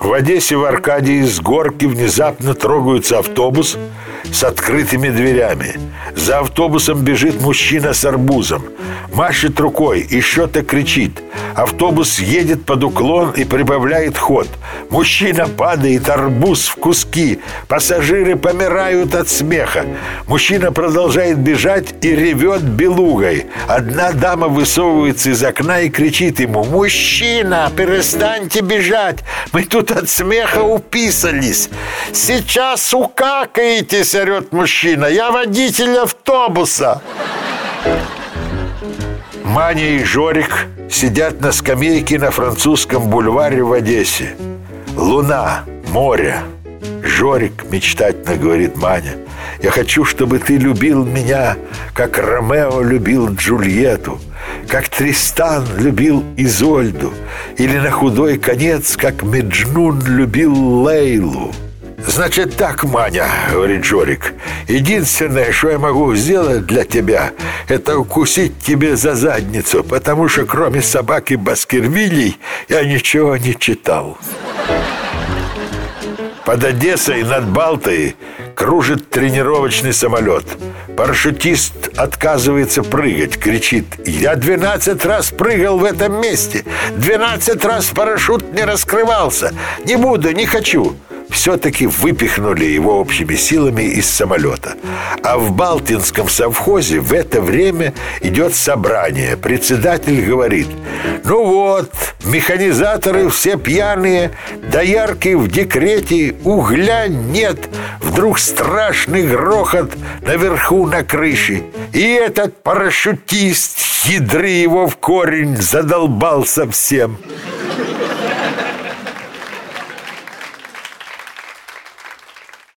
В Одессе в Аркадии с горки внезапно трогаются автобус с открытыми дверями. За автобусом бежит мужчина с арбузом. Машет рукой и что-то кричит. Автобус едет под уклон и прибавляет ход. Мужчина падает, арбуз в куски. Пассажиры помирают от смеха. Мужчина продолжает бежать и ревет белугой. Одна дама высовывается из окна и кричит ему «Мужчина, перестаньте бежать! Мы тут от смеха уписались! Сейчас укакаетесь!» орет мужчина «Я водитель автобуса!» Маня и Жорик сидят на скамейке на французском бульваре в Одессе. Луна, море. Жорик мечтательно говорит Маня. Я хочу, чтобы ты любил меня, как Ромео любил Джульетту, как Тристан любил Изольду, или на худой конец, как Меджнун любил Лейлу. «Значит так, Маня», — говорит Жорик «Единственное, что я могу сделать для тебя Это укусить тебе за задницу Потому что кроме собаки Баскервилей Я ничего не читал» Под Одессой над Балтой кружит тренировочный самолет. Парашютист отказывается прыгать, кричит «Я 12 раз прыгал в этом месте! 12 раз парашют не раскрывался! Не буду, не хочу!» Все-таки выпихнули его общими силами из самолета. А в Балтинском совхозе в это время идет собрание. Председатель говорит, ну вот, механизаторы все пьяные, доярки в декрете, угля нет. Вдруг страшный грохот наверху на крыше. И этот парашютист, ядры его в корень, задолбал совсем.